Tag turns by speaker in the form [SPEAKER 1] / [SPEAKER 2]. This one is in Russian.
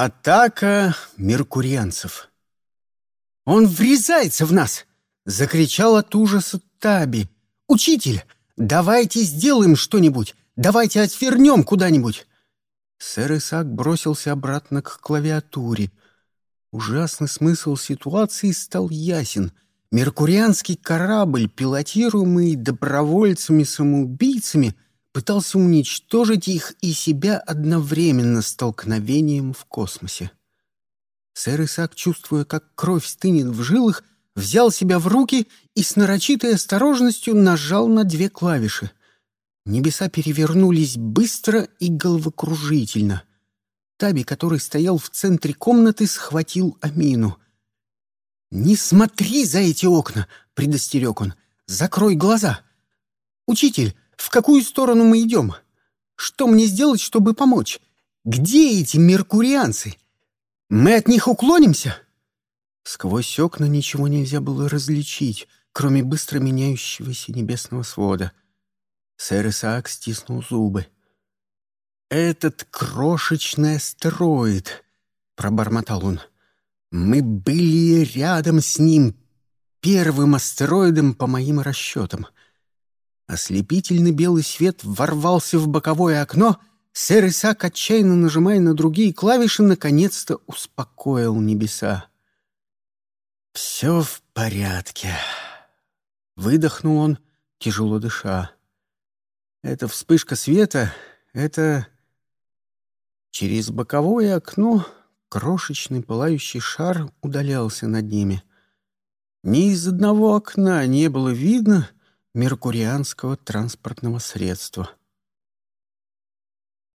[SPEAKER 1] Атака меркурианцев. «Он врезается в нас!» — закричал от ужаса Таби. «Учитель, давайте сделаем что-нибудь! Давайте отвернем куда-нибудь!» Сэр Исаак бросился обратно к клавиатуре. Ужасный смысл ситуации стал ясен. Меркурианский корабль, пилотируемый добровольцами-самоубийцами, пытался уничтожить их и себя одновременно столкновением в космосе. Сэр Исаак, чувствуя, как кровь стынет в жилах, взял себя в руки и с нарочитой осторожностью нажал на две клавиши. Небеса перевернулись быстро и головокружительно. Таби, который стоял в центре комнаты, схватил Амину. «Не смотри за эти окна!» — предостерег он. «Закрой глаза!» «Учитель, в какую сторону мы идем? Что мне сделать, чтобы помочь? Где эти меркурианцы?» Мы от них уклонимся?» Сквозь окна ничего нельзя было различить, кроме быстро меняющегося небесного свода. Сэр Исаак стиснул зубы. «Этот крошечный астероид!» — пробормотал он. «Мы были рядом с ним, первым астероидом по моим расчетам». Ослепительный белый свет ворвался в боковое окно, Сэр Исаак, отчаянно нажимая на другие клавиши, наконец-то успокоил небеса. «Все в порядке», — выдохнул он, тяжело дыша. «Это вспышка света, это...» Через боковое окно крошечный пылающий шар удалялся над ними. Ни из одного окна не было видно меркурианского транспортного средства —